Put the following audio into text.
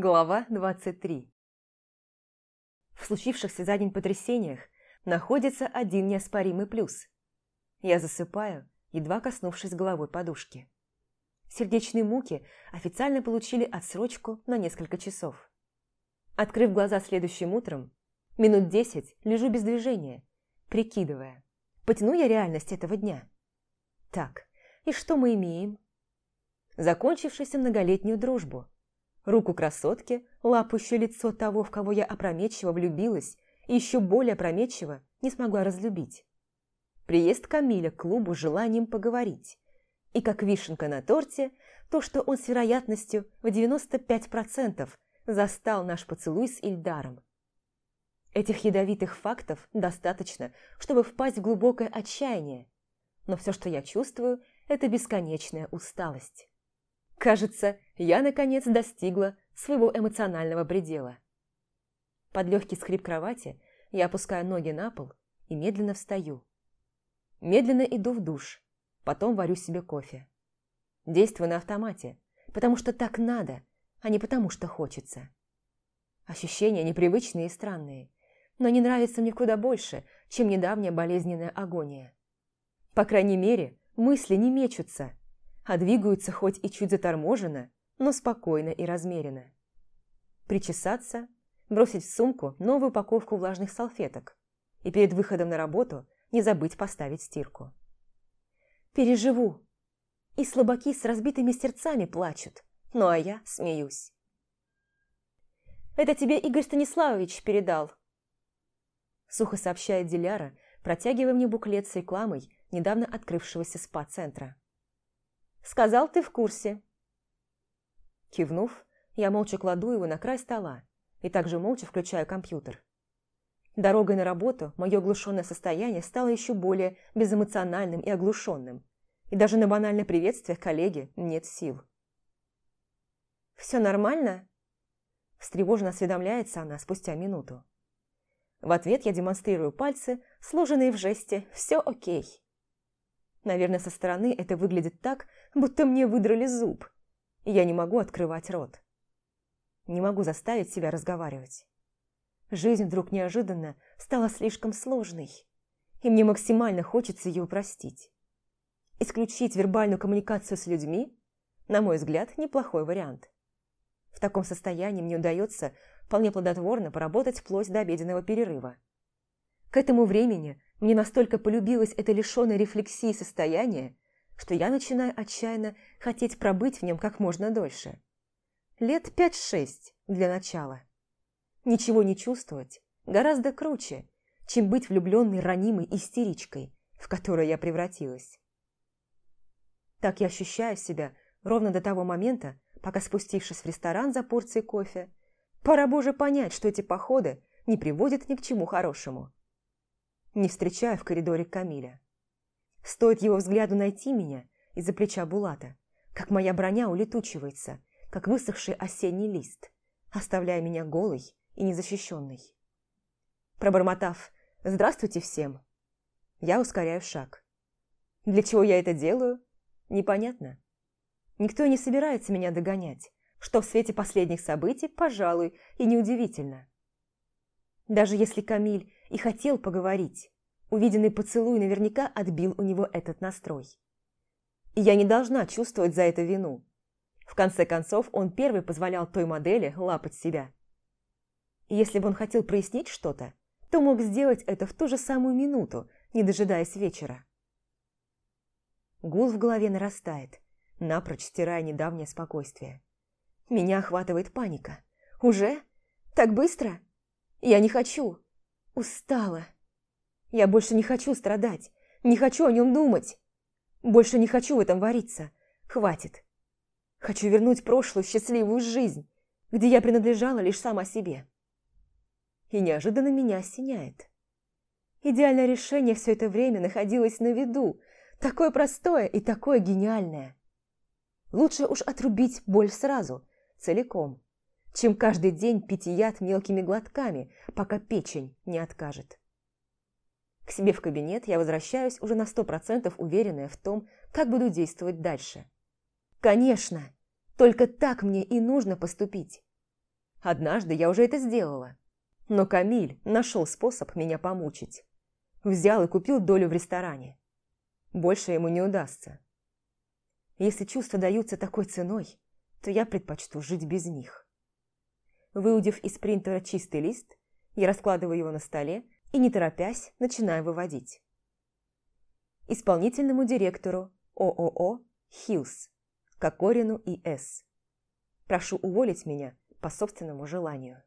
Глава 23 В случившихся за день потрясениях находится один неоспоримый плюс. Я засыпаю, едва коснувшись головой подушки. Сердечные муки официально получили отсрочку на несколько часов. Открыв глаза следующим утром, минут десять лежу без движения, прикидывая, потяну я реальность этого дня. Так, и что мы имеем? Закончившуюся многолетнюю дружбу – руку красотки, лапающую лицо того, в кого я опрометчиво влюбилась, и еще более опрометчиво не смогла разлюбить. Приезд Камиля к клубу желанием поговорить. И как вишенка на торте, то, что он с вероятностью в 95% застал наш поцелуй с Ильдаром. Этих ядовитых фактов достаточно, чтобы впасть в глубокое отчаяние, но все, что я чувствую, это бесконечная усталость. Кажется, я наконец достигла своего эмоционального предела. Под легкий скрип кровати я опускаю ноги на пол и медленно встаю. Медленно иду в душ, потом варю себе кофе. Действую на автомате, потому что так надо, а не потому что хочется. Ощущения непривычные и странные, но не нравятся мне куда больше, чем недавняя болезненная агония. По крайней мере, мысли не мечутся, а двигаются хоть и чуть заторможенно, но спокойно и размеренно. Причесаться, бросить в сумку новую упаковку влажных салфеток и перед выходом на работу не забыть поставить стирку. Переживу. И слабаки с разбитыми сердцами плачут, ну а я смеюсь. «Это тебе Игорь Станиславович передал», сухо сообщает Диляра, протягивая мне буклет с рекламой недавно открывшегося спа-центра. Сказал, ты в курсе». Кивнув, я молча кладу его на край стола и также молча включаю компьютер. Дорогой на работу мое оглушенное состояние стало еще более безэмоциональным и оглушенным, и даже на банальное приветствие коллеги нет сил. «Все нормально?» Встревоженно осведомляется она спустя минуту. В ответ я демонстрирую пальцы, сложенные в жесте «все окей». Наверное, со стороны это выглядит так, будто мне выдрали зуб, и я не могу открывать рот. Не могу заставить себя разговаривать. Жизнь вдруг неожиданно стала слишком сложной, и мне максимально хочется ее упростить. Исключить вербальную коммуникацию с людьми, на мой взгляд, неплохой вариант. В таком состоянии мне удается вполне плодотворно поработать вплоть до обеденного перерыва. К этому времени мне настолько полюбилось это лишенное рефлексии состояние, что я начинаю отчаянно хотеть пробыть в нем как можно дольше. Лет пять-шесть для начала. Ничего не чувствовать гораздо круче, чем быть влюбленной ранимой истеричкой, в которую я превратилась. Так я ощущаю себя ровно до того момента, пока, спустившись в ресторан за порцией кофе, пора бы уже понять, что эти походы не приводят ни к чему хорошему не встречая в коридоре Камиля. Стоит его взгляду найти меня из-за плеча Булата, как моя броня улетучивается, как высохший осенний лист, оставляя меня голой и незащищенной. Пробормотав «Здравствуйте всем!», я ускоряю шаг. Для чего я это делаю? Непонятно. Никто не собирается меня догонять, что в свете последних событий, пожалуй, и неудивительно. Даже если Камиль и хотел поговорить, увиденный поцелуй наверняка отбил у него этот настрой. И я не должна чувствовать за это вину. В конце концов, он первый позволял той модели лапать себя. Если бы он хотел прояснить что-то, то мог сделать это в ту же самую минуту, не дожидаясь вечера. Гул в голове нарастает, напрочь стирая недавнее спокойствие. Меня охватывает паника. «Уже? Так быстро?» Я не хочу. Устала. Я больше не хочу страдать. Не хочу о нем думать. Больше не хочу в этом вариться. Хватит. Хочу вернуть прошлую счастливую жизнь, где я принадлежала лишь сама себе. И неожиданно меня осеняет. Идеальное решение все это время находилось на виду. Такое простое и такое гениальное. Лучше уж отрубить боль сразу, целиком чем каждый день пить яд мелкими глотками, пока печень не откажет. К себе в кабинет я возвращаюсь уже на сто процентов уверенная в том, как буду действовать дальше. Конечно, только так мне и нужно поступить. Однажды я уже это сделала. Но Камиль нашел способ меня помучить. Взял и купил долю в ресторане. Больше ему не удастся. Если чувства даются такой ценой, то я предпочту жить без них. Выудив из принтера чистый лист, я раскладываю его на столе и, не торопясь, начинаю выводить. Исполнительному директору ООО «Хиллс» Кокорину И. С. Прошу уволить меня по собственному желанию.